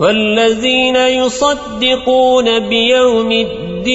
والذين يصدقون بيوم الدين.